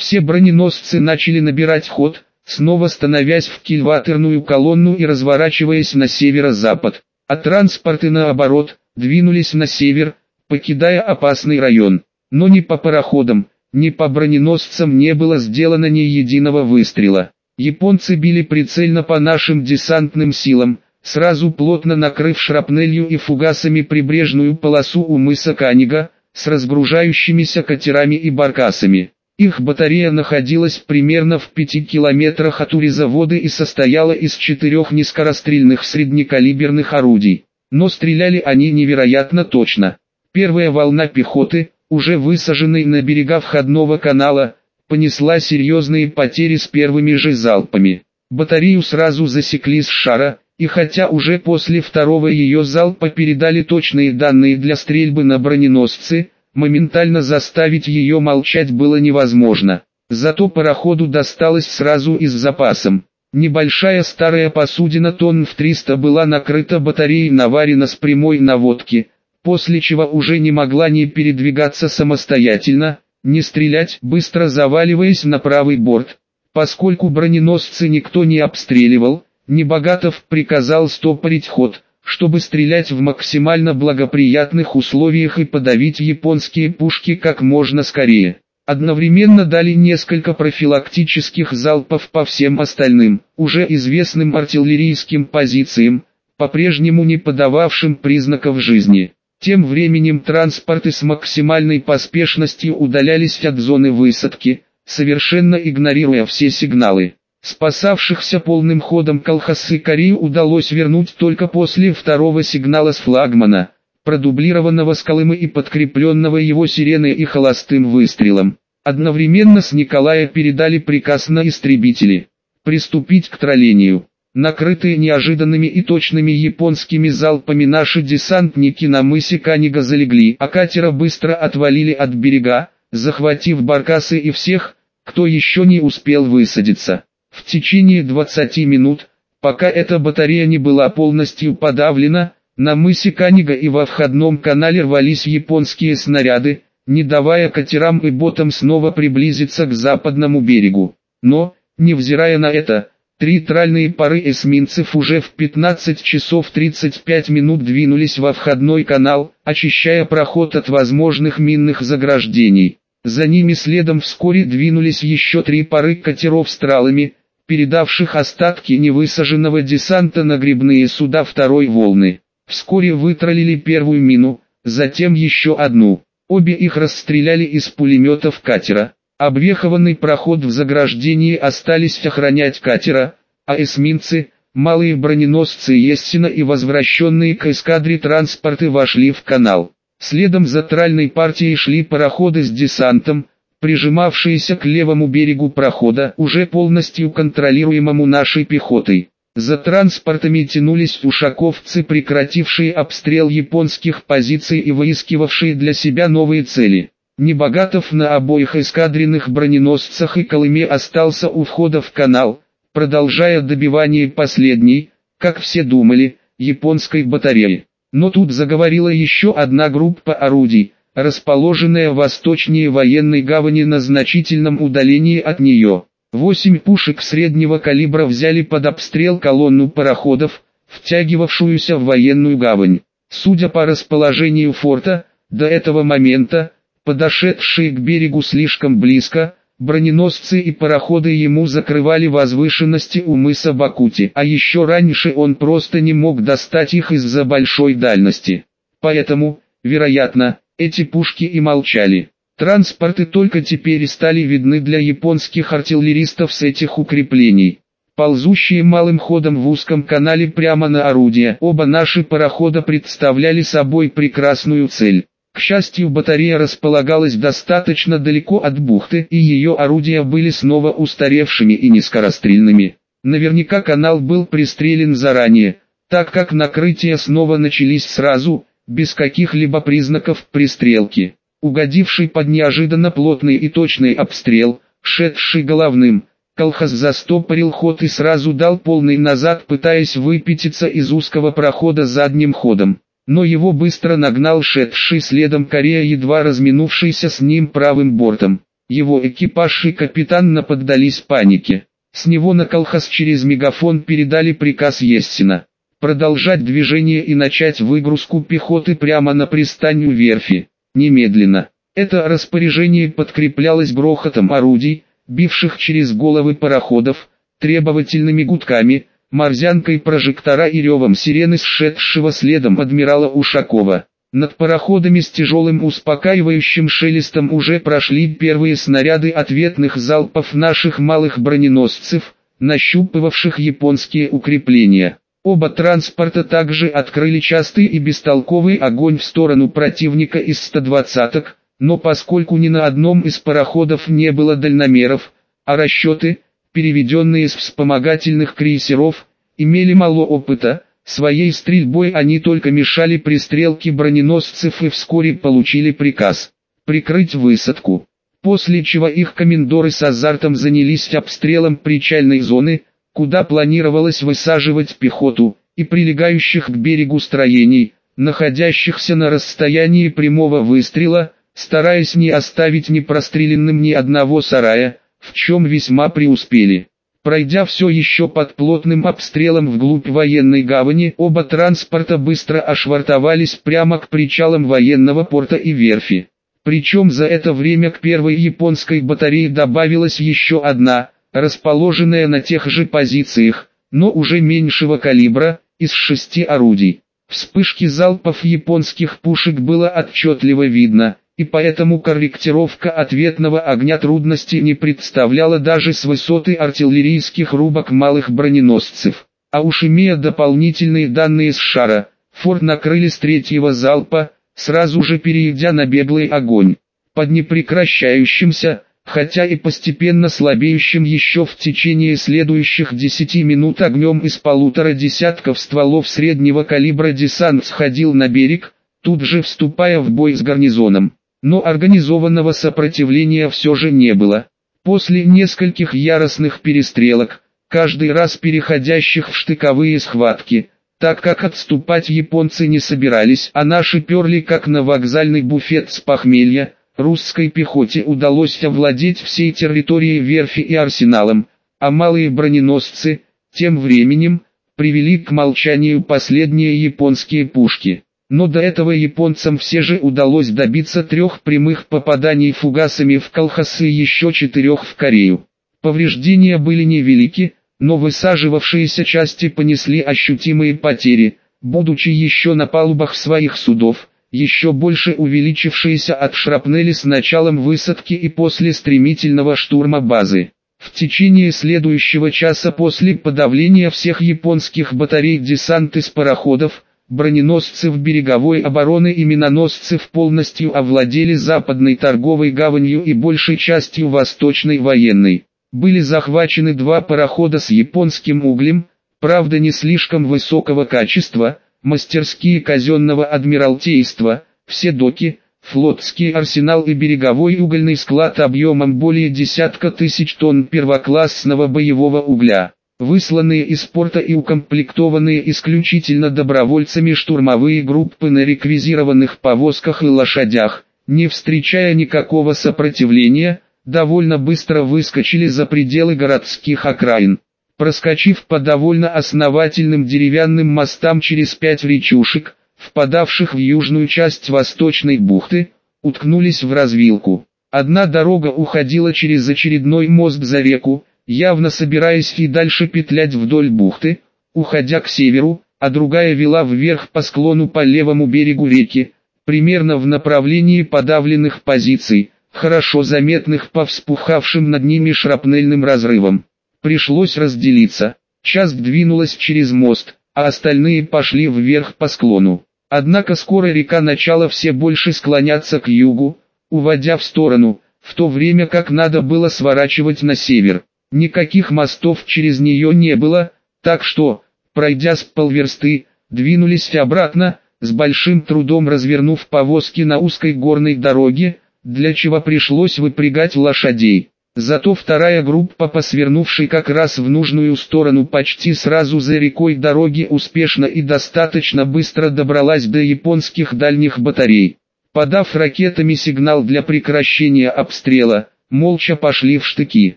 Все броненосцы начали набирать ход, снова становясь в кильватерную колонну и разворачиваясь на северо-запад, а транспорты наоборот, двинулись на север, покидая опасный район. Но ни по пароходам, ни по броненосцам не было сделано ни единого выстрела. Японцы били прицельно по нашим десантным силам, сразу плотно накрыв шрапнелью и фугасами прибрежную полосу у мыса Канига, с разгружающимися катерами и баркасами. Их батарея находилась примерно в пяти километрах от урезавода и состояла из четырех низкорастрельных среднекалиберных орудий. Но стреляли они невероятно точно. Первая волна пехоты, уже высаженной на берега входного канала, понесла серьезные потери с первыми же залпами. Батарею сразу засекли с шара, и хотя уже после второго ее залпа передали точные данные для стрельбы на броненосцы, моментально заставить ее молчать было невозможно. Зато пароходу досталось сразу и с запасом. Небольшая старая посудина тонн в 300 была накрыта батареей наварена с прямой наводки, после чего уже не могла ни передвигаться самостоятельно, ни стрелять, быстро заваливаясь на правый борт. Поскольку броненосцы никто не обстреливал, Небогатов приказал стопорить ход, чтобы стрелять в максимально благоприятных условиях и подавить японские пушки как можно скорее. Одновременно дали несколько профилактических залпов по всем остальным, уже известным артиллерийским позициям, по-прежнему не подававшим признаков жизни. Тем временем транспорты с максимальной поспешностью удалялись от зоны высадки, совершенно игнорируя все сигналы. Спасавшихся полным ходом колхозы Кореи удалось вернуть только после второго сигнала с флагмана, продублированного с Колымы и подкрепленного его сиреной и холостым выстрелом. Одновременно с Николая передали приказ на истребители. Приступить к троллению. Накрытые неожиданными и точными японскими залпами наши десантники на мысе Канига залегли, а катера быстро отвалили от берега, захватив баркасы и всех, кто еще не успел высадиться. В течение 20 минут, пока эта батарея не была полностью подавлена, на мысе Канига и во входном канале рвались японские снаряды, не давая катерам и ботам снова приблизиться к западному берегу. Но, невзирая на это, три тральные пары эсминцев уже в 15 часов 35 минут двинулись во входной канал, очищая проход от возможных минных заграждений. За ними следом вскоре двинулись еще три пары катеров с тралами, передавших остатки невысаженного десанта на грибные суда второй волны. Вскоре вытролили первую мину, затем еще одну. Обе их расстреляли из пулеметов катера. Обвехованный проход в заграждении остались охранять катера, а эсминцы, малые броненосцы Ессина и возвращенные к эскадре транспорты вошли в канал. Следом за тральной партией шли пароходы с десантом, прижимавшиеся к левому берегу прохода, уже полностью контролируемому нашей пехотой. За транспортами тянулись ушаковцы, прекратившие обстрел японских позиций и выискивавшие для себя новые цели. Небогатов на обоих эскадренных броненосцах и Колыме остался у входа в канал, продолжая добивание последней, как все думали, японской батареи. Но тут заговорила еще одна группа орудий, расположенная восточнее военной гавани на значительном удалении от нее. Восемь пушек среднего калибра взяли под обстрел колонну пароходов, втягивавшуюся в военную гавань. Судя по расположению форта, до этого момента, подошедшие к берегу слишком близко, броненосцы и пароходы ему закрывали возвышенности у мыса Бакути, а еще раньше он просто не мог достать их из-за большой дальности. Поэтому, вероятно, эти пушки и молчали. Транспорты только теперь стали видны для японских артиллеристов с этих укреплений. Ползущие малым ходом в узком канале прямо на орудие, оба наши парохода представляли собой прекрасную цель. К счастью батарея располагалась достаточно далеко от бухты и ее орудия были снова устаревшими и низкорастрельными. Наверняка канал был пристрелен заранее, так как накрытия снова начались сразу, без каких-либо признаков пристрелки. Угодивший под неожиданно плотный и точный обстрел, шедший головным, колхоз застопорил ход и сразу дал полный назад, пытаясь выпятиться из узкого прохода задним ходом. Но его быстро нагнал шедший следом Корея, едва разминувшийся с ним правым бортом. Его экипаж и капитан поддались панике. С него на колхоз через мегафон передали приказ Естина. Продолжать движение и начать выгрузку пехоты прямо на пристань у верфи. Немедленно. Это распоряжение подкреплялось грохотом орудий, бивших через головы пароходов, требовательными гудками, морзянкой прожектора и ревом сирены сшедшего следом адмирала Ушакова. Над пароходами с тяжелым успокаивающим шелестом уже прошли первые снаряды ответных залпов наших малых броненосцев, нащупывавших японские укрепления. Оба транспорта также открыли частый и бестолковый огонь в сторону противника из 120-ок, но поскольку ни на одном из пароходов не было дальномеров, а расчеты, переведенные с вспомогательных крейсеров, имели мало опыта, Своей стрельбой они только мешали пристрелке броненосцев и вскоре получили приказ прикрыть высадку. После чего их комендоры с азартом занялись обстрелом причальной зоны, куда планировалось высаживать пехоту, и прилегающих к берегу строений, находящихся на расстоянии прямого выстрела, стараясь не оставить непростреленным ни одного сарая, в чем весьма преуспели. Пройдя все еще под плотным обстрелом вглубь военной гавани, оба транспорта быстро ошвартовались прямо к причалам военного порта и верфи. Причем за это время к первой японской батарее добавилась еще одна, расположенная на тех же позициях, но уже меньшего калибра, из шести орудий. Вспышки залпов японских пушек было отчетливо видно, и поэтому корректировка ответного огня трудности не представляла даже с высоты артиллерийских рубок малых броненосцев. А уж имея дополнительные данные с шара, форт накрыли с третьего залпа, сразу же перейдя на беглый огонь. Под непрекращающимся, хотя и постепенно слабеющим еще в течение следующих 10 минут огнем из полутора десятков стволов среднего калибра десант сходил на берег, тут же вступая в бой с гарнизоном. Но организованного сопротивления все же не было. После нескольких яростных перестрелок, каждый раз переходящих в штыковые схватки, так как отступать японцы не собирались, а наши перли как на вокзальный буфет с похмелья, русской пехоте удалось овладеть всей территорией верфи и арсеналом, а малые броненосцы, тем временем, привели к молчанию последние японские пушки. Но до этого японцам все же удалось добиться трех прямых попаданий фугасами в колхосы и еще четырех в Корею. Повреждения были невелики, но высаживавшиеся части понесли ощутимые потери, будучи еще на палубах своих судов, еще больше увеличившиеся от шрапнели с началом высадки и после стремительного штурма базы. В течение следующего часа после подавления всех японских батарей десант из пароходов, броненосцев береговой обороны и миноносцев полностью овладели западной торговой гаванью и большей частью восточной военной. Были захвачены два парохода с японским углем, правда не слишком высокого качества, мастерские казенного адмиралтейства, все доки, флотский арсенал и береговой угольный склад объемом более десятка тысяч тонн первоклассного боевого угля высланные из порта и укомплектованные исключительно добровольцами штурмовые группы на реквизированных повозках и лошадях, не встречая никакого сопротивления, довольно быстро выскочили за пределы городских окраин. Проскочив по довольно основательным деревянным мостам через пять речушек, впадавших в южную часть восточной бухты, уткнулись в развилку. Одна дорога уходила через очередной мост за реку, явно собираясь и дальше петлять вдоль бухты, уходя к северу, а другая вела вверх по склону по левому берегу реки, примерно в направлении подавленных позиций, хорошо заметных по вспухавшим над ними шрапнельным разрывам. Пришлось разделиться, часть двинулась через мост, а остальные пошли вверх по склону. Однако скоро река начала все больше склоняться к югу, уводя в сторону, в то время как надо было сворачивать на север. Никаких мостов через нее не было, так что, пройдя с полверсты, двинулись обратно, с большим трудом развернув повозки на узкой горной дороге, для чего пришлось выпрягать лошадей. Зато вторая группа, посвернувшей как раз в нужную сторону почти сразу за рекой дороги успешно и достаточно быстро добралась до японских дальних батарей. Подав ракетами сигнал для прекращения обстрела, молча пошли в штыки.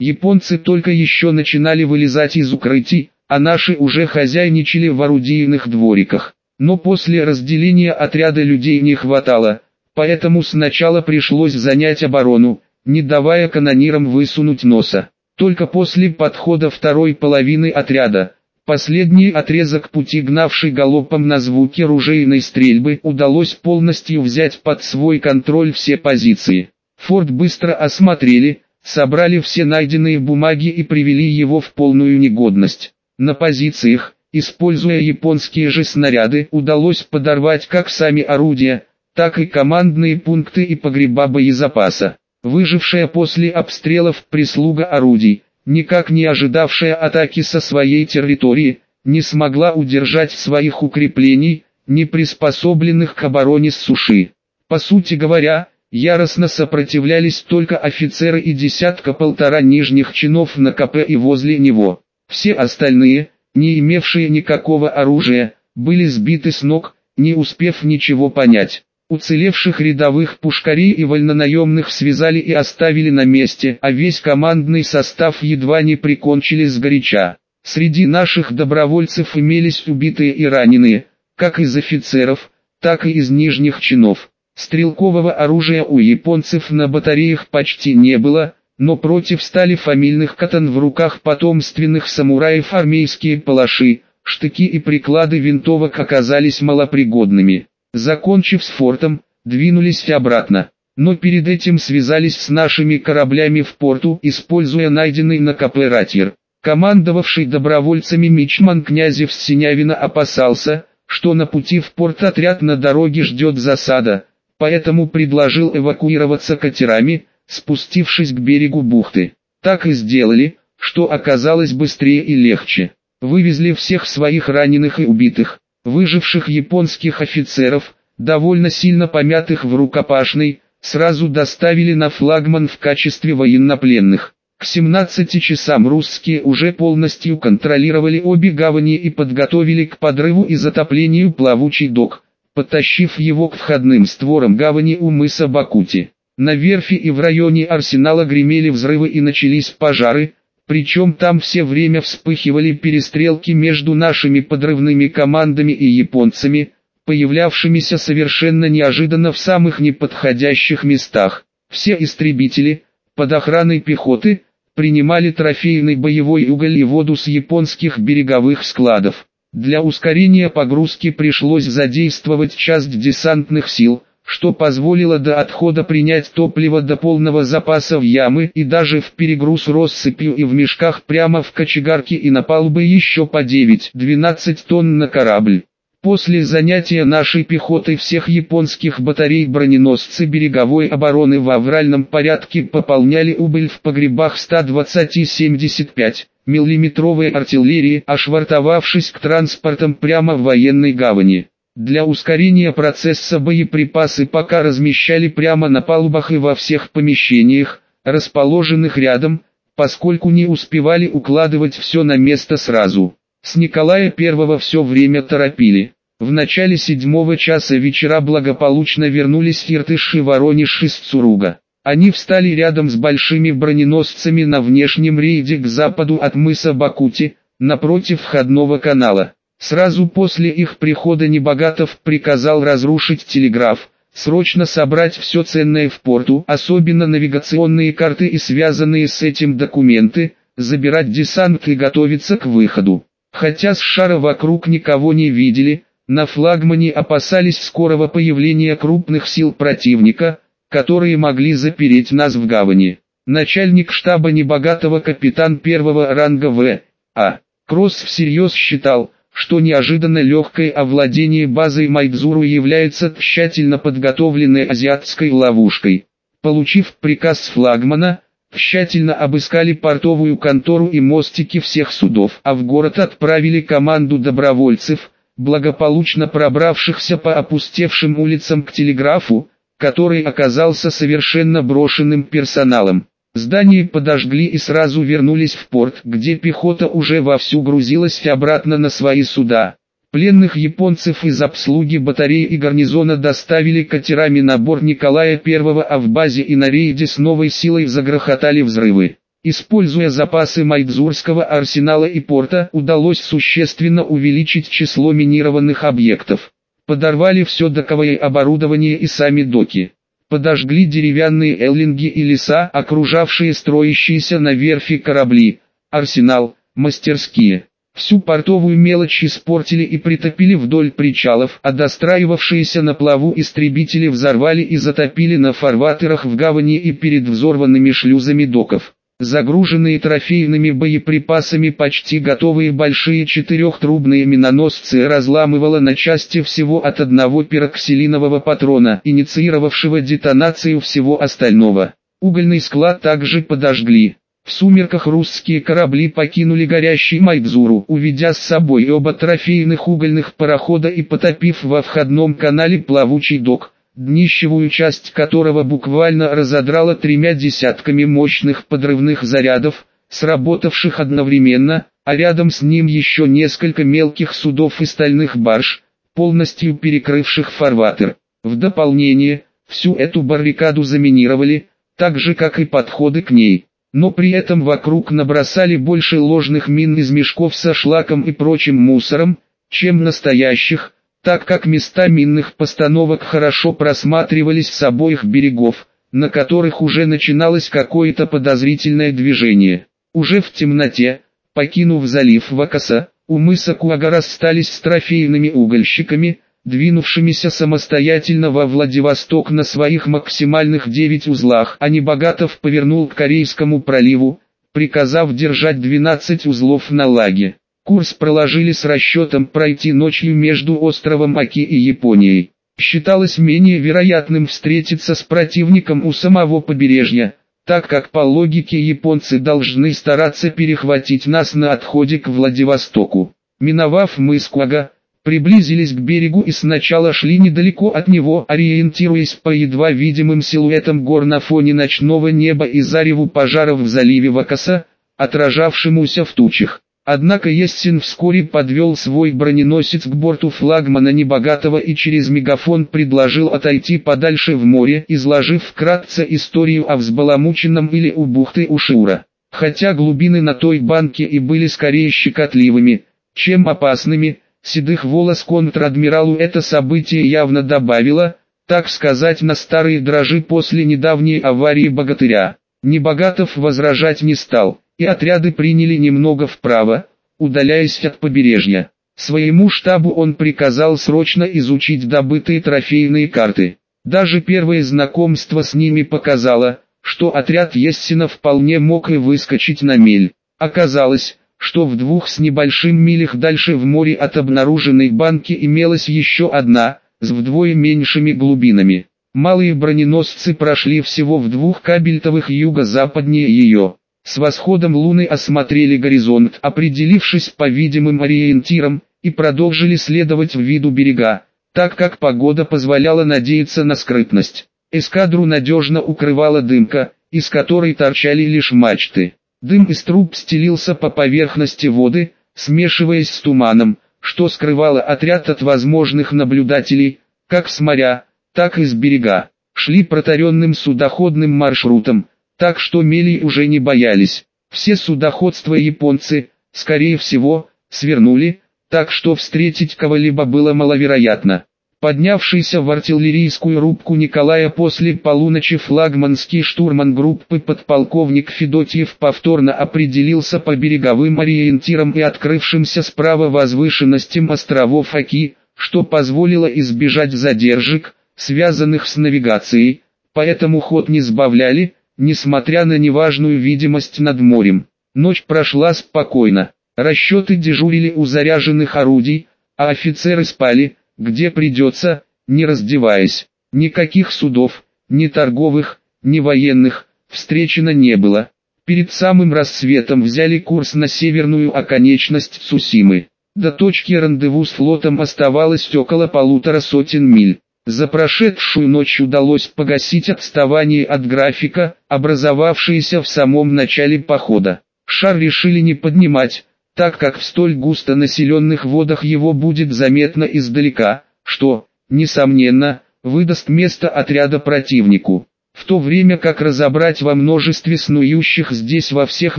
Японцы только еще начинали вылезать из укрытий, а наши уже хозяйничали в орудийных двориках. Но после разделения отряда людей не хватало, поэтому сначала пришлось занять оборону, не давая канонирам высунуть носа. Только после подхода второй половины отряда, последний отрезок пути гнавший галопом на звуки ружейной стрельбы удалось полностью взять под свой контроль все позиции. Форт быстро осмотрели, собрали все найденные бумаги и привели его в полную негодность. На позициях, используя японские же снаряды, удалось подорвать как сами орудия, так и командные пункты и погреба боезапаса. Выжившая после обстрелов прислуга орудий, никак не ожидавшая атаки со своей территории, не смогла удержать своих укреплений, не приспособленных к обороне с суши. По сути говоря, яростно сопротивлялись только офицеры и десятка-полтора нижних чинов на КП и возле него. Все остальные, не имевшие никакого оружия, были сбиты с ног, не успев ничего понять. Уцелевших рядовых пушкарей и вольнонаемных связали и оставили на месте, а весь командный состав едва не прикончили сгоряча. Среди наших добровольцев имелись убитые и раненые, как из офицеров, так и из нижних чинов. Стрелкового оружия у японцев на батареях почти не было, но против стали фамильных катан в руках потомственных самураев армейские палаши, штыки и приклады винтовок оказались малопригодными. Закончив с фортом, двинулись обратно. Но перед этим связались с нашими кораблями в порту, используя найденный на КП ратьер. Командовавший добровольцами Мичман Князев Синявина опасался, что на пути в порт отряд на дороге ждет засада, поэтому предложил эвакуироваться катерами, спустившись к берегу бухты. Так и сделали, что оказалось быстрее и легче. Вывезли всех своих раненых и убитых, выживших японских офицеров, довольно сильно помятых в рукопашной, сразу доставили на флагман в качестве военнопленных. К 17 часам русские уже полностью контролировали обе гавани и подготовили к подрыву и затоплению плавучий док, подтащив его к входным створам гавани у мыса Бакути. На верфи и в районе арсенала гремели взрывы и начались пожары, причем там все время вспыхивали перестрелки между нашими подрывными командами и японцами, появлявшимися совершенно неожиданно в самых неподходящих местах. Все истребители, под охраной пехоты, принимали трофейный боевой уголь и воду с японских береговых складов. Для ускорения погрузки пришлось задействовать часть десантных сил, что позволило до отхода принять топливо до полного запаса в ямы и даже в перегруз россыпью и в мешках прямо в кочегарке и на палубы еще по 9-12 тонн на корабль. После занятия нашей пехотой всех японских батарей броненосцы береговой обороны в авральном порядке пополняли убыль в погребах 120-75 миллиметровой артиллерии, ошвартовавшись к транспортам прямо в военной гавани. Для ускорения процесса боеприпасы пока размещали прямо на палубах и во всех помещениях, расположенных рядом, поскольку не успевали укладывать все на место сразу. С Николая I все время торопили. В начале седьмого часа вечера благополучно вернулись Иртыш и Воронеж из Цуруга. Они встали рядом с большими броненосцами на внешнем рейде к западу от мыса Бакути, напротив входного канала. Сразу после их прихода Небогатов приказал разрушить телеграф, срочно собрать все ценное в порту, особенно навигационные карты и связанные с этим документы, забирать десант и готовиться к выходу. Хотя с шара вокруг никого не видели, на флагмане опасались скорого появления крупных сил противника, которые могли запереть нас в гавани. Начальник штаба Небогатого капитан первого ранга В. А. Кросс всерьез считал, что неожиданно легкое овладение базой Майдзуру является тщательно подготовленной азиатской ловушкой. Получив приказ флагмана, тщательно обыскали портовую контору и мостики всех судов, а в город отправили команду добровольцев, благополучно пробравшихся по опустевшим улицам к телеграфу, который оказался совершенно брошенным персоналом. Здание подожгли и сразу вернулись в порт, где пехота уже вовсю грузилась обратно на свои суда. Пленных японцев из обслуги батареи и гарнизона доставили катерами на борт Николая I, а в базе и на рейде с новой силой загрохотали взрывы. Используя запасы Майдзурского арсенала и порта, удалось существенно увеличить число минированных объектов. Подорвали все доковое оборудование и сами доки. Подожгли деревянные эллинги и леса, окружавшие строящиеся на верфи корабли, арсенал, мастерские. Всю портовую мелочь испортили и притопили вдоль причалов, а достраивавшиеся на плаву истребители взорвали и затопили на фарватерах в гавани и перед взорванными шлюзами доков. Загруженные трофейными боеприпасами почти готовые большие четырехтрубные миноносцы разламывало на части всего от одного пироксилинового патрона, инициировавшего детонацию всего остального. Угольный склад также подожгли. В сумерках русские корабли покинули горящий Майдзуру, уведя с собой оба трофейных угольных парохода и потопив во входном канале плавучий док днищевую часть которого буквально разодрало тремя десятками мощных подрывных зарядов, сработавших одновременно, а рядом с ним еще несколько мелких судов и стальных барж, полностью перекрывших фарватер. В дополнение, всю эту баррикаду заминировали, так же как и подходы к ней. Но при этом вокруг набросали больше ложных мин из мешков со шлаком и прочим мусором, чем настоящих, так как места минных постановок хорошо просматривались с обоих берегов, на которых уже начиналось какое-то подозрительное движение. Уже в темноте, покинув залив Вакаса, у мыса Куага расстались с трофейными угольщиками, двинувшимися самостоятельно во Владивосток на своих максимальных 9 узлах, а Небогатов повернул к Корейскому проливу, приказав держать 12 узлов на лаге. Курс проложили с расчетом пройти ночью между островом Аки и Японией. Считалось менее вероятным встретиться с противником у самого побережья, так как по логике японцы должны стараться перехватить нас на отходе к Владивостоку. Миновав мыс Куага, приблизились к берегу и сначала шли недалеко от него, ориентируясь по едва видимым силуэтам гор на фоне ночного неба и зареву пожаров в заливе Вакаса, отражавшемуся в тучах. Однако Естин вскоре подвел свой броненосец к борту флагмана Небогатого и через мегафон предложил отойти подальше в море, изложив вкратце историю о взбаламученном или у бухты Ушура. Хотя глубины на той банке и были скорее щекотливыми, чем опасными, седых волос контр-адмиралу это событие явно добавило, так сказать на старые дрожи после недавней аварии богатыря. Небогатов возражать не стал и отряды приняли немного вправо, удаляясь от побережья. Своему штабу он приказал срочно изучить добытые трофейные карты. Даже первое знакомство с ними показало, что отряд Ессина вполне мог и выскочить на мель. Оказалось, что в двух с небольшим милях дальше в море от обнаруженной банки имелась еще одна, с вдвое меньшими глубинами. Малые броненосцы прошли всего в двух кабельтовых юго-западнее ее. С восходом луны осмотрели горизонт, определившись по видимым ориентирам, и продолжили следовать в виду берега, так как погода позволяла надеяться на скрытность. Эскадру надежно укрывала дымка, из которой торчали лишь мачты. Дым из труб стелился по поверхности воды, смешиваясь с туманом, что скрывало отряд от возможных наблюдателей, как с моря, так и с берега. Шли протаренным судоходным маршрутом, так что мели уже не боялись. Все судоходства японцы, скорее всего, свернули, так что встретить кого-либо было маловероятно. Поднявшийся в артиллерийскую рубку Николая после полуночи флагманский штурман группы подполковник Федотьев повторно определился по береговым ориентирам и открывшимся справа возвышенностям островов Аки, что позволило избежать задержек, связанных с навигацией, поэтому ход не сбавляли, несмотря на неважную видимость над морем. Ночь прошла спокойно. Расчеты дежурили у заряженных орудий, а офицеры спали, где придется, не раздеваясь. Никаких судов, ни торговых, ни военных, встречено не было. Перед самым рассветом взяли курс на северную оконечность Цусимы. До точки рандеву с флотом оставалось около полутора сотен миль. За прошедшую ночь удалось погасить отставание от графика, образовавшееся в самом начале похода. Шар решили не поднимать, так как в столь густо населенных водах его будет заметно издалека, что, несомненно, выдаст место отряда противнику. В то время как разобрать во множестве снующих здесь во всех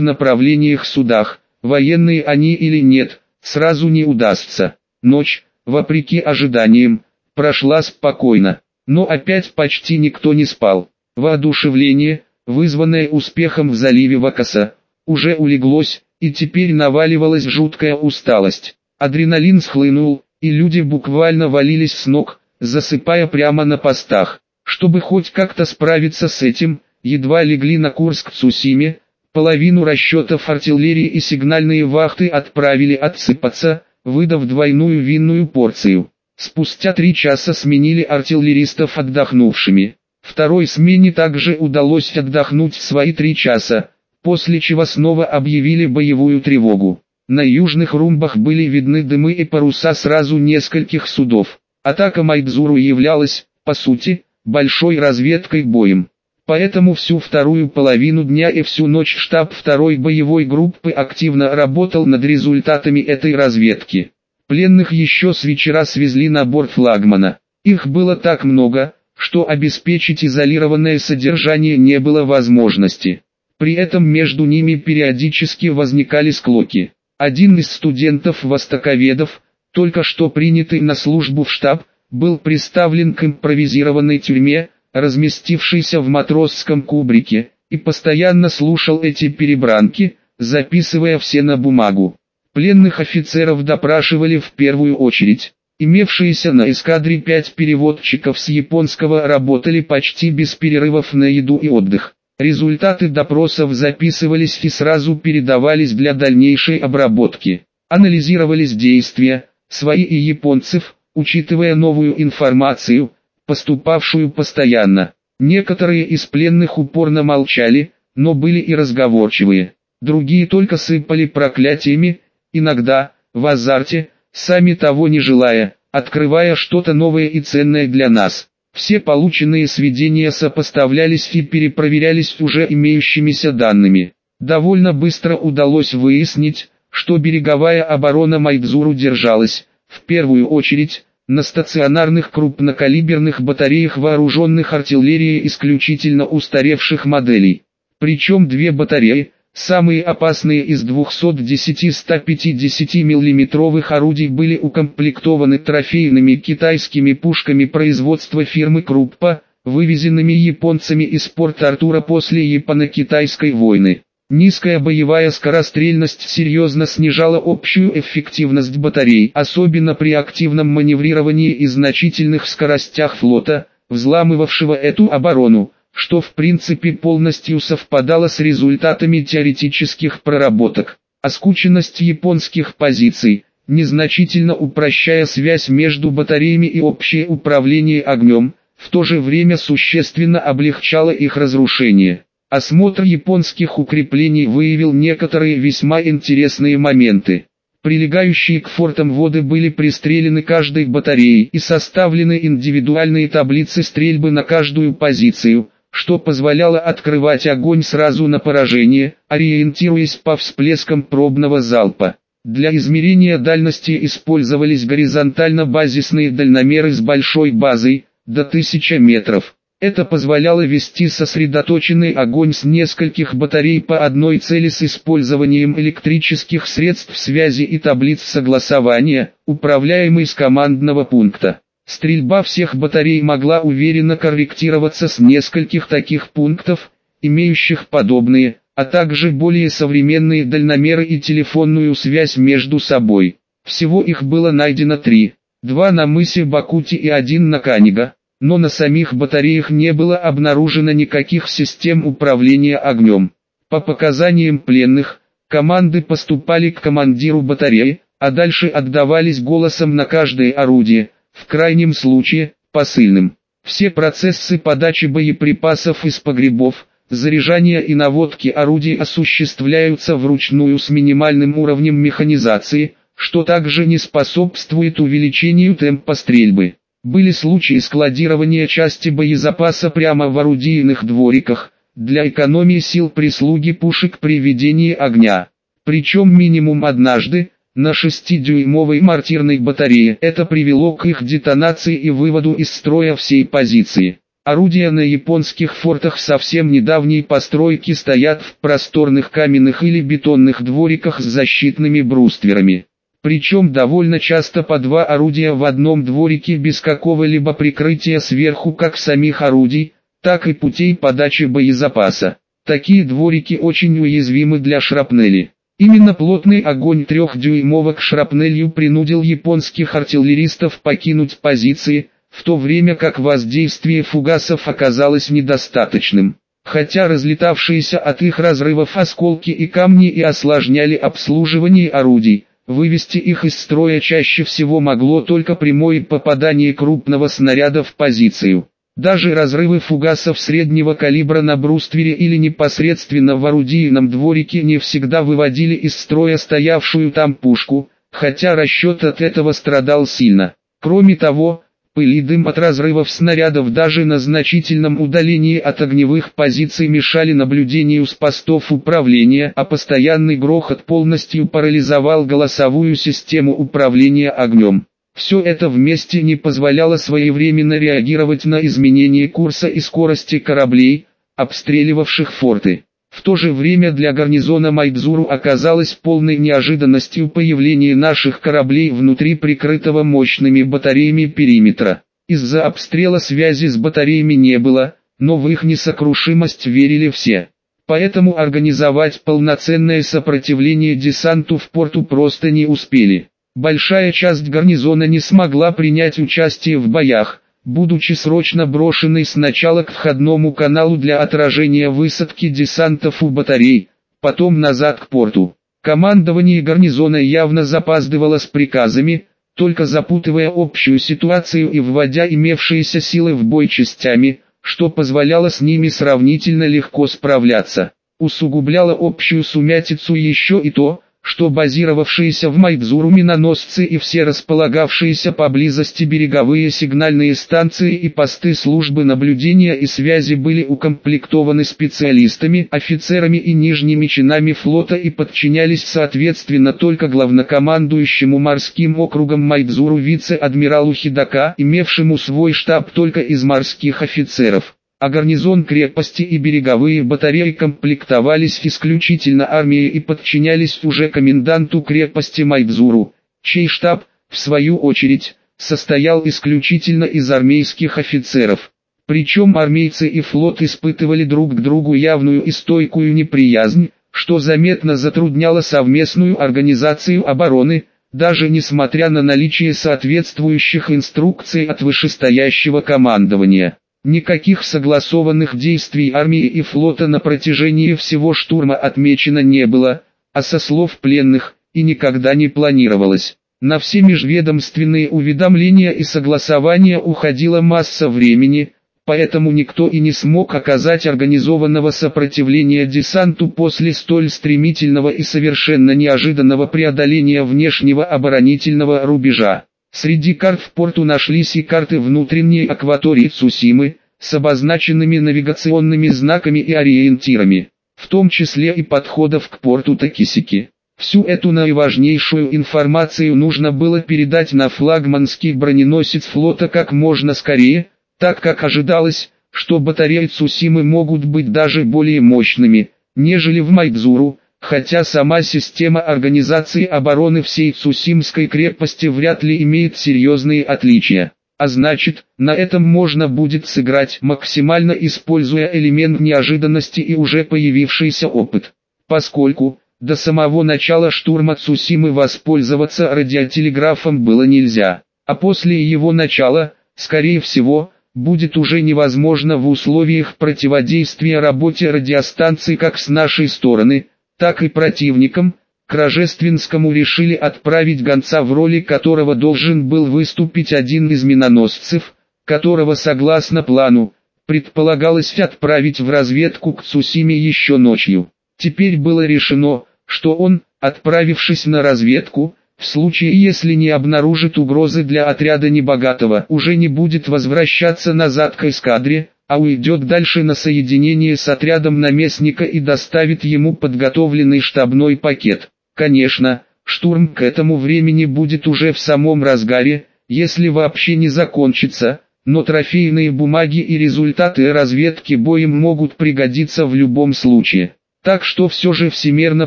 направлениях судах, военные они или нет, сразу не удастся. Ночь, вопреки ожиданиям, прошла спокойно, но опять почти никто не спал. Воодушевление, вызванное успехом в заливе Вакаса, уже улеглось, и теперь наваливалась жуткая усталость. Адреналин схлынул, и люди буквально валились с ног, засыпая прямо на постах. Чтобы хоть как-то справиться с этим, едва легли на Курск в Цусиме, половину расчетов артиллерии и сигнальные вахты отправили отсыпаться, выдав двойную винную порцию. Спустя три часа сменили артиллеристов отдохнувшими. Второй смене также удалось отдохнуть свои три часа, после чего снова объявили боевую тревогу. На южных румбах были видны дымы и паруса сразу нескольких судов. Атака Майдзуру являлась, по сути, большой разведкой боем. Поэтому всю вторую половину дня и всю ночь штаб второй боевой группы активно работал над результатами этой разведки. Пленных еще с вечера свезли на борт флагмана. Их было так много, что обеспечить изолированное содержание не было возможности. При этом между ними периодически возникали склоки. Один из студентов-востоковедов, только что принятый на службу в штаб, был приставлен к импровизированной тюрьме, разместившейся в матросском кубрике, и постоянно слушал эти перебранки, записывая все на бумагу. Пленных офицеров допрашивали в первую очередь. Имевшиеся на эскадре пять переводчиков с японского работали почти без перерывов на еду и отдых. Результаты допросов записывались и сразу передавались для дальнейшей обработки. Анализировались действия, свои и японцев, учитывая новую информацию, поступавшую постоянно. Некоторые из пленных упорно молчали, но были и разговорчивые. Другие только сыпали проклятиями, иногда, в азарте, сами того не желая, открывая что-то новое и ценное для нас. Все полученные сведения сопоставлялись и перепроверялись уже имеющимися данными. Довольно быстро удалось выяснить, что береговая оборона Майдзуру держалась, в первую очередь, на стационарных крупнокалиберных батареях вооруженных артиллерией исключительно устаревших моделей. Причем две батареи, самые опасные из 210-150 мм орудий были укомплектованы трофейными китайскими пушками производства фирмы Круппа, вывезенными японцами из порта Артура после Японо-Китайской войны. Низкая боевая скорострельность серьезно снижала общую эффективность батарей, особенно при активном маневрировании и значительных скоростях флота, взламывавшего эту оборону, что в принципе полностью совпадало с результатами теоретических проработок. Оскученность японских позиций, незначительно упрощая связь между батареями и общее управление огнем, в то же время существенно облегчало их разрушение. Осмотр японских укреплений выявил некоторые весьма интересные моменты. Прилегающие к фортам воды были пристрелены каждой батареей и составлены индивидуальные таблицы стрельбы на каждую позицию, что позволяло открывать огонь сразу на поражение, ориентируясь по всплескам пробного залпа. Для измерения дальности использовались горизонтально-базисные дальномеры с большой базой, до 1000 метров. Это позволяло вести сосредоточенный огонь с нескольких батарей по одной цели с использованием электрических средств связи и таблиц согласования, управляемой с командного пункта. Стрельба всех батарей могла уверенно корректироваться с нескольких таких пунктов, имеющих подобные, а также более современные дальномеры и телефонную связь между собой. Всего их было найдено три, два на мысе Бакути и один на Канига но на самих батареях не было обнаружено никаких систем управления огнем. По показаниям пленных, команды поступали к командиру батареи, а дальше отдавались голосом на каждое орудие, в крайнем случае, посыльным. Все процессы подачи боеприпасов из погребов, заряжания и наводки орудий осуществляются вручную с минимальным уровнем механизации, что также не способствует увеличению темпа стрельбы. Были случаи складирования части боезапаса прямо в орудийных двориках, для экономии сил прислуги пушек при ведении огня. причем минимум однажды, на 6-дюймовой мортирной батарее. Это привело к их детонации и выводу из строя всей позиции. Орудия на японских фортах совсем недавней постройки стоят в просторных каменных или бетонных двориках с защитными брустверами. Причем довольно часто по два орудия в одном дворике без какого-либо прикрытия сверху как самих орудий, так и путей подачи боезапаса. Такие дворики очень уязвимы для шрапнели. Именно плотный огонь трехдюймовок шрапнелью принудил японских артиллеристов покинуть позиции, в то время как воздействие фугасов оказалось недостаточным. Хотя разлетавшиеся от их разрывов осколки и камни и осложняли обслуживание орудий, вывести их из строя чаще всего могло только прямое попадание крупного снаряда в позицию. Даже разрывы фугасов среднего калибра на бруствере или непосредственно в орудийном дворике не всегда выводили из строя стоявшую там пушку, хотя расчет от этого страдал сильно. Кроме того, Пыль и дым от разрывов снарядов даже на значительном удалении от огневых позиций мешали наблюдению с постов управления, а постоянный грохот полностью парализовал голосовую систему управления огнем. Все это вместе не позволяло своевременно реагировать на изменение курса и скорости кораблей, обстреливавших форты. В то же время для гарнизона Майдзуру оказалось полной неожиданностью появление наших кораблей внутри прикрытого мощными батареями периметра. Из-за обстрела связи с батареями не было, но в их несокрушимость верили все. Поэтому организовать полноценное сопротивление десанту в порту просто не успели. Большая часть гарнизона не смогла принять участие в боях, будучи срочно брошенной сначала к входному каналу для отражения высадки десантов у батарей, потом назад к порту. Командование гарнизона явно запаздывало с приказами, только запутывая общую ситуацию и вводя имевшиеся силы в бой частями, что позволяло с ними сравнительно легко справляться. Усугубляло общую сумятицу еще и то, что базировавшиеся в Майдзуру миноносцы и все располагавшиеся поблизости береговые сигнальные станции и посты службы наблюдения и связи были укомплектованы специалистами, офицерами и нижними чинами флота и подчинялись соответственно только главнокомандующему морским округом Майдзуру вице-адмиралу Хидака, имевшему свой штаб только из морских офицеров а гарнизон крепости и береговые батареи комплектовались исключительно армией и подчинялись уже коменданту крепости Майдзуру, чей штаб, в свою очередь, состоял исключительно из армейских офицеров. Причем армейцы и флот испытывали друг к другу явную и стойкую неприязнь, что заметно затрудняло совместную организацию обороны, даже несмотря на наличие соответствующих инструкций от вышестоящего командования. Никаких согласованных действий армии и флота на протяжении всего штурма отмечено не было, а со слов пленных, и никогда не планировалось. На все межведомственные уведомления и согласования уходила масса времени, поэтому никто и не смог оказать организованного сопротивления десанту после столь стремительного и совершенно неожиданного преодоления внешнего оборонительного рубежа. Среди карт в порту нашлись и карты внутренней акватории Цусимы, с обозначенными навигационными знаками и ориентирами, в том числе и подходов к порту Такисики. Всю эту наиважнейшую информацию нужно было передать на флагманский броненосец флота как можно скорее, так как ожидалось, что батареи Цусимы могут быть даже более мощными, нежели в Майдзуру, хотя сама система организации обороны всей Цусимской крепости вряд ли имеет серьезные отличия. А значит, на этом можно будет сыграть, максимально используя элемент неожиданности и уже появившийся опыт. Поскольку, до самого начала штурма Цусимы воспользоваться радиотелеграфом было нельзя, а после его начала, скорее всего, будет уже невозможно в условиях противодействия работе радиостанций как с нашей стороны, так и противникам, к Рожественскому решили отправить гонца в роли которого должен был выступить один из миноносцев, которого согласно плану, предполагалось отправить в разведку к Цусиме еще ночью. Теперь было решено, что он, отправившись на разведку, в случае если не обнаружит угрозы для отряда небогатого, уже не будет возвращаться назад к эскадре, а уйдет дальше на соединение с отрядом наместника и доставит ему подготовленный штабной пакет. Конечно, штурм к этому времени будет уже в самом разгаре, если вообще не закончится, но трофейные бумаги и результаты разведки боем могут пригодиться в любом случае. Так что все же всемерно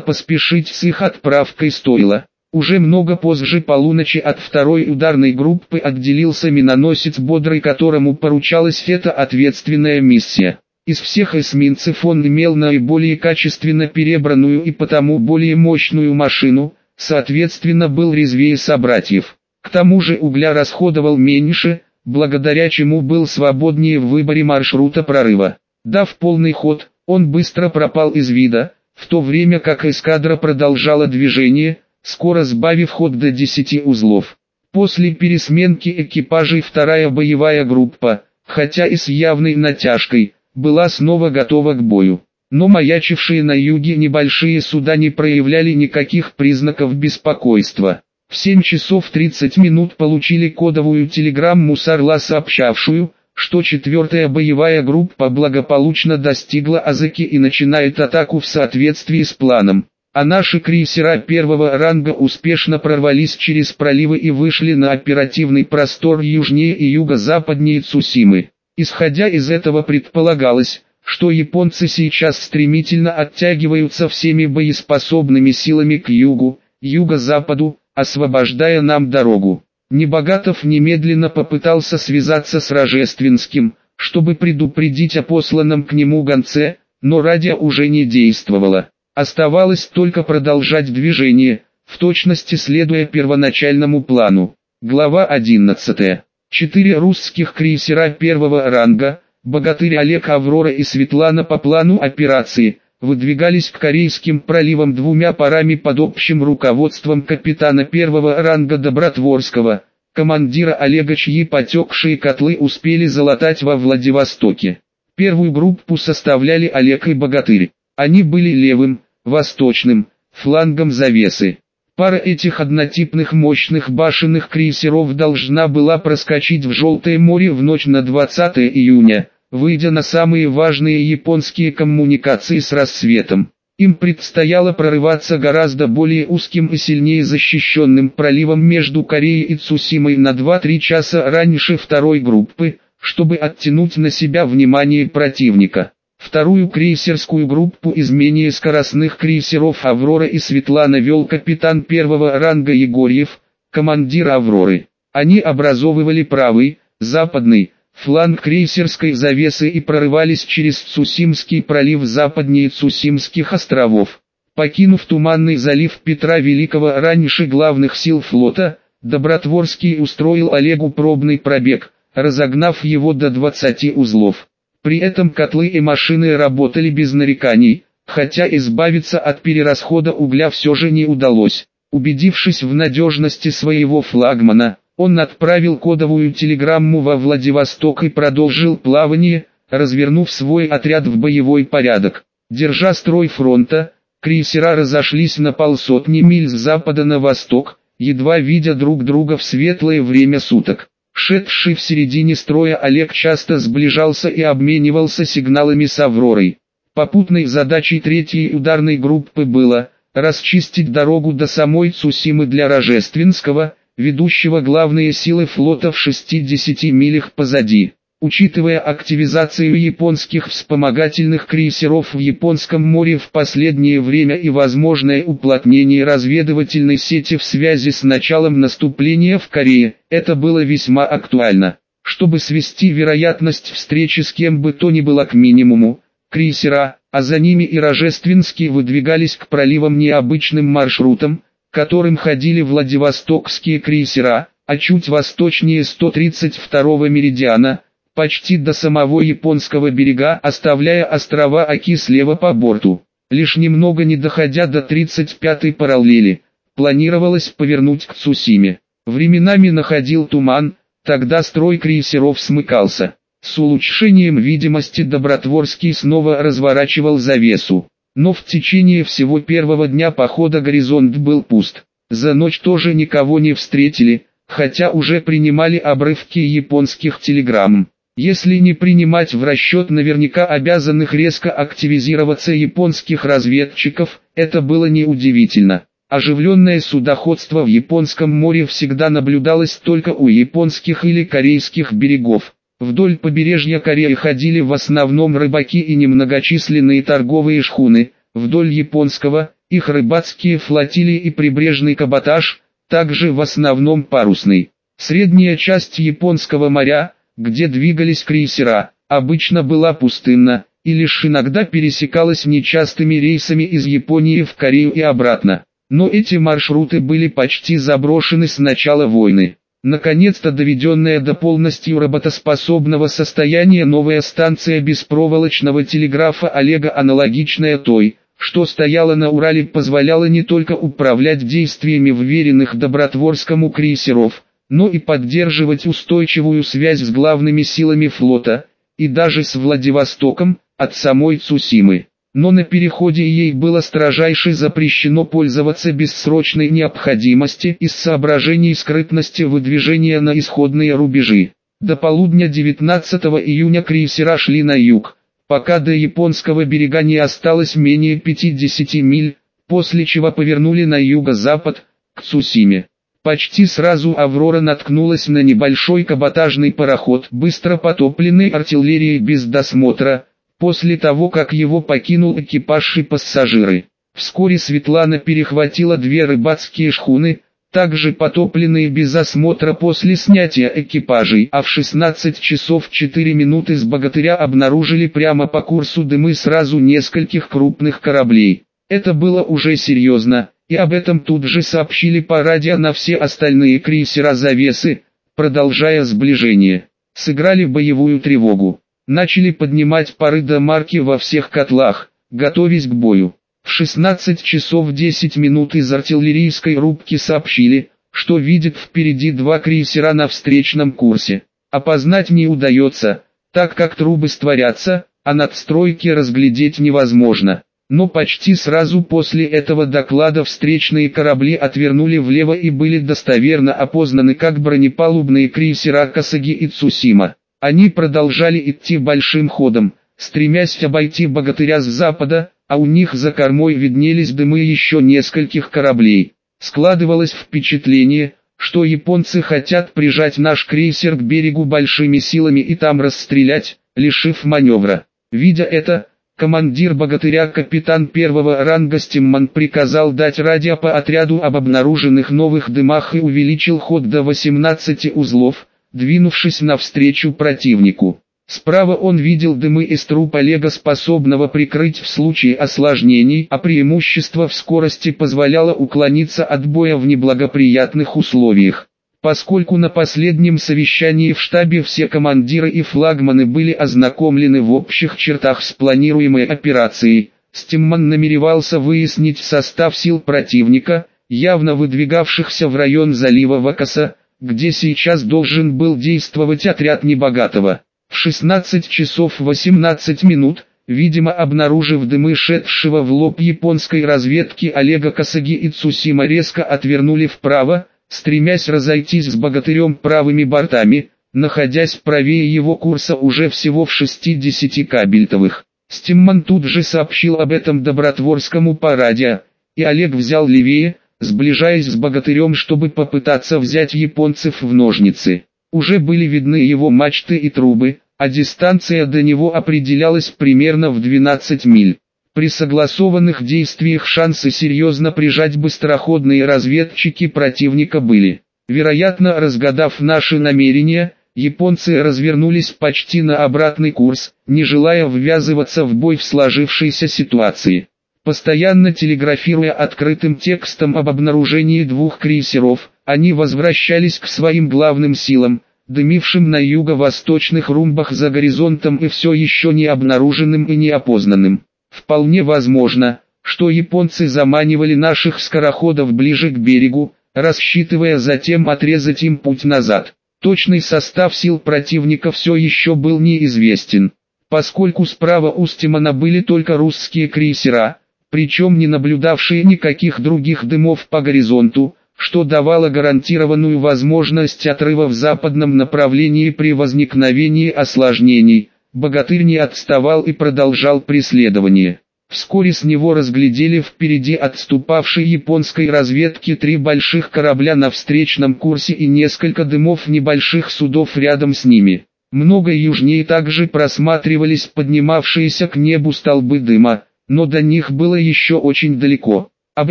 поспешить с их отправкой стоило. Уже много позже полуночи от второй ударной группы отделился миноносец Бодрый, которому поручалась эта ответственная миссия. Из всех эсминцев он имел наиболее качественно перебранную и потому более мощную машину, соответственно был резвее собратьев. К тому же угля расходовал меньше, благодаря чему был свободнее в выборе маршрута прорыва. Дав полный ход, он быстро пропал из вида, в то время как эскадра продолжала движение, скоро сбавив ход до 10 узлов. После пересменки экипажей вторая боевая группа, хотя и с явной натяжкой, была снова готова к бою. Но маячившие на юге небольшие суда не проявляли никаких признаков беспокойства. В 7 часов 30 минут получили кодовую телеграмму с Орла сообщавшую, что четвертая боевая группа благополучно достигла Азыки и начинает атаку в соответствии с планом а наши крейсера первого ранга успешно прорвались через проливы и вышли на оперативный простор южнее и юго-западнее Цусимы. Исходя из этого предполагалось, что японцы сейчас стремительно оттягиваются всеми боеспособными силами к югу, юго-западу, освобождая нам дорогу. Небогатов немедленно попытался связаться с Рожественским, чтобы предупредить о посланном к нему гонце, но радио уже не действовало. Оставалось только продолжать движение, в точности следуя первоначальному плану. Глава 11. Четыре русских крейсера первого ранга, Богатырь Олег Аврора и Светлана по плану операции, выдвигались к Корейским проливам двумя парами под общим руководством капитана первого ранга Добротворского, командира Олега чьи потекшие котлы успели залатать во Владивостоке. Первую группу составляли Олег и Богатырь. Они были левым, восточным, флангом завесы. Пара этих однотипных мощных башенных крейсеров должна была проскочить в Желтое море в ночь на 20 июня, выйдя на самые важные японские коммуникации с рассветом. Им предстояло прорываться гораздо более узким и сильнее защищенным проливом между Кореей и Цусимой на 2-3 часа раньше второй группы, чтобы оттянуть на себя внимание противника. Вторую крейсерскую группу из менее скоростных крейсеров «Аврора» и «Светлана» вел капитан первого ранга Егорьев, командир «Авроры». Они образовывали правый, западный, фланг крейсерской завесы и прорывались через Цусимский пролив западнее Цусимских островов. Покинув Туманный залив Петра Великого раньше главных сил флота, Добротворский устроил Олегу пробный пробег, разогнав его до 20 узлов. При этом котлы и машины работали без нареканий, хотя избавиться от перерасхода угля все же не удалось. Убедившись в надежности своего флагмана, он отправил кодовую телеграмму во Владивосток и продолжил плавание, развернув свой отряд в боевой порядок. Держа строй фронта, крейсера разошлись на полсотни миль с запада на восток, едва видя друг друга в светлое время суток. Шедший в середине строя Олег часто сближался и обменивался сигналами с Авророй. Попутной задачей третьей ударной группы было расчистить дорогу до самой Цусимы для Рожественского, ведущего главные силы флота в 60 милях позади. Учитывая активизацию японских вспомогательных крейсеров в Японском море в последнее время и возможное уплотнение разведывательной сети в связи с началом наступления в Корее, это было весьма актуально. Чтобы свести вероятность встречи с кем бы то ни было к минимуму, крейсера, а за ними и Рожественские выдвигались к проливам необычным маршрутом, которым ходили Владивостокские крейсера, а чуть восточнее 132 меридиана – почти до самого японского берега, оставляя острова Аки слева по борту. Лишь немного не доходя до 35-й параллели, планировалось повернуть к Цусиме. Временами находил туман, тогда строй крейсеров смыкался. С улучшением видимости Добротворский снова разворачивал завесу. Но в течение всего первого дня похода горизонт был пуст. За ночь тоже никого не встретили, хотя уже принимали обрывки японских телеграмм. Если не принимать в расчет наверняка обязанных резко активизироваться японских разведчиков, это было неудивительно. Оживленное судоходство в Японском море всегда наблюдалось только у японских или корейских берегов. Вдоль побережья Кореи ходили в основном рыбаки и немногочисленные торговые шхуны, вдоль японского, их рыбацкие флотилии и прибрежный каботаж, также в основном парусный. Средняя часть Японского моря, где двигались крейсера, обычно была пустынна, и лишь иногда пересекалась нечастыми рейсами из Японии в Корею и обратно. Но эти маршруты были почти заброшены с начала войны. Наконец-то доведенная до полностью работоспособного состояния новая станция беспроволочного телеграфа Олега аналогичная той, что стояла на Урале позволяла не только управлять действиями вверенных Добротворскому крейсеров, но и поддерживать устойчивую связь с главными силами флота, и даже с Владивостоком, от самой Цусимы но на переходе ей было строжайше запрещено пользоваться без срочной необходимости из соображений скрытности выдвижения на исходные рубежи. До полудня 19 июня крейсера шли на юг, пока до японского берега не осталось менее 50 миль, после чего повернули на юго-запад, к Цусиме. Почти сразу «Аврора» наткнулась на небольшой каботажный пароход, быстро потопленный артиллерией без досмотра, после того как его покинул экипаж и пассажиры. Вскоре Светлана перехватила две рыбацкие шхуны, также потопленные без осмотра после снятия экипажей, а в 16 часов 4 минуты с богатыря обнаружили прямо по курсу дымы сразу нескольких крупных кораблей. Это было уже серьезно, и об этом тут же сообщили по радио на все остальные крейсера завесы, продолжая сближение. Сыграли боевую тревогу. Начали поднимать пары до марки во всех котлах, готовясь к бою. В 16 часов 10 минут из артиллерийской рубки сообщили, что видят впереди два крейсера на встречном курсе. Опознать не удается, так как трубы створятся, а надстройки разглядеть невозможно. Но почти сразу после этого доклада встречные корабли отвернули влево и были достоверно опознаны как бронепалубные крейсера Касаги и Цусима. Они продолжали идти большим ходом, стремясь обойти богатыря с запада, а у них за кормой виднелись дымы еще нескольких кораблей. Складывалось впечатление, что японцы хотят прижать наш крейсер к берегу большими силами и там расстрелять, лишив маневра. Видя это, командир богатыря капитан первого ранга Стимман приказал дать радио по отряду об обнаруженных новых дымах и увеличил ход до 18 узлов, двинувшись навстречу противнику. Справа он видел дымы из трупа Олега, способного прикрыть в случае осложнений, а преимущество в скорости позволяло уклониться от боя в неблагоприятных условиях. Поскольку на последнем совещании в штабе все командиры и флагманы были ознакомлены в общих чертах с планируемой операцией, Стимман намеревался выяснить состав сил противника, явно выдвигавшихся в район залива Вакаса, где сейчас должен был действовать отряд небогатого. В 16 часов 18 минут, видимо обнаружив дымы шедшего в лоб японской разведки Олега Касаги и Цусима резко отвернули вправо, стремясь разойтись с богатырем правыми бортами, находясь правее его курса уже всего в 60 кабельтовых. Стимман тут же сообщил об этом Добротворскому по радио, и Олег взял левее, сближаясь с богатырем, чтобы попытаться взять японцев в ножницы. Уже были видны его мачты и трубы, а дистанция до него определялась примерно в 12 миль. При согласованных действиях шансы серьезно прижать быстроходные разведчики противника были. Вероятно, разгадав наши намерения, японцы развернулись почти на обратный курс, не желая ввязываться в бой в сложившейся ситуации. Постоянно телеграфируя открытым текстом об обнаружении двух крейсеров, они возвращались к своим главным силам, дымившим на юго-восточных румбах за горизонтом и все еще не обнаруженным и неопознанным. Вполне возможно, что японцы заманивали наших скороходов ближе к берегу, рассчитывая затем отрезать им путь назад. Точный состав сил противника все еще был неизвестен. Поскольку справа у Стимана были только русские крейсера, причем не наблюдавшие никаких других дымов по горизонту, что давало гарантированную возможность отрыва в западном направлении при возникновении осложнений, богатырь не отставал и продолжал преследование. Вскоре с него разглядели впереди отступавшей японской разведки три больших корабля на встречном курсе и несколько дымов небольших судов рядом с ними. Много южнее также просматривались поднимавшиеся к небу столбы дыма, но до них было еще очень далеко. Об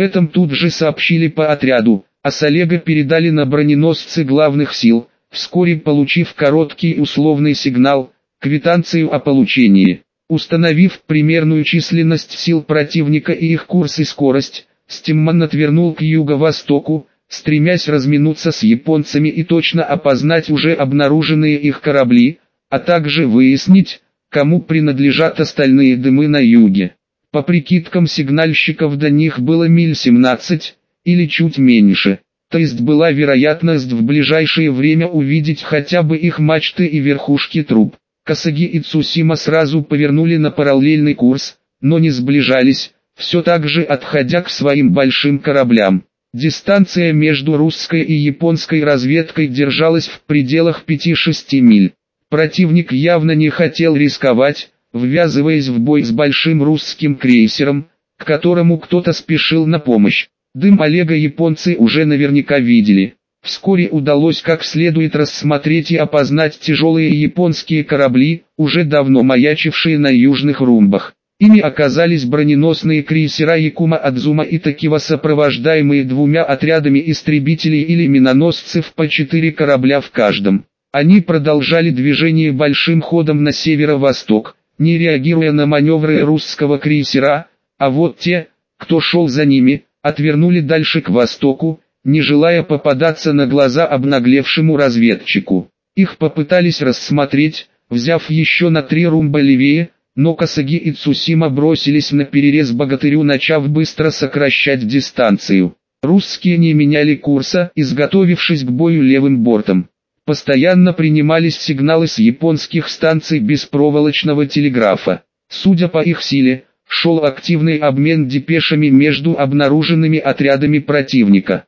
этом тут же сообщили по отряду, а с Олега передали на броненосцы главных сил, вскоре получив короткий условный сигнал, квитанцию о получении. Установив примерную численность сил противника и их курс и скорость, Стимман отвернул к юго-востоку, стремясь разминуться с японцами и точно опознать уже обнаруженные их корабли, а также выяснить, кому принадлежат остальные дымы на юге. По прикидкам сигнальщиков до них было миль 17, или чуть меньше, то есть была вероятность в ближайшее время увидеть хотя бы их мачты и верхушки труб. Касаги и Цусима сразу повернули на параллельный курс, но не сближались, все так же отходя к своим большим кораблям. Дистанция между русской и японской разведкой держалась в пределах 5-6 миль. Противник явно не хотел рисковать, ввязываясь в бой с большим русским крейсером, к которому кто-то спешил на помощь. Дым Олега японцы уже наверняка видели. Вскоре удалось как следует рассмотреть и опознать тяжелые японские корабли, уже давно маячившие на южных румбах. Ими оказались броненосные крейсера Якума Адзума и Такива сопровождаемые двумя отрядами истребителей или миноносцев по четыре корабля в каждом. Они продолжали движение большим ходом на северо-восток, не реагируя на маневры русского крейсера, а вот те, кто шел за ними, отвернули дальше к востоку, не желая попадаться на глаза обнаглевшему разведчику. Их попытались рассмотреть, взяв еще на три румба левее, но Касаги и Цусима бросились на перерез богатырю, начав быстро сокращать дистанцию. Русские не меняли курса, изготовившись к бою левым бортом. Постоянно принимались сигналы с японских станций беспроволочного телеграфа. Судя по их силе, шел активный обмен депешами между обнаруженными отрядами противника.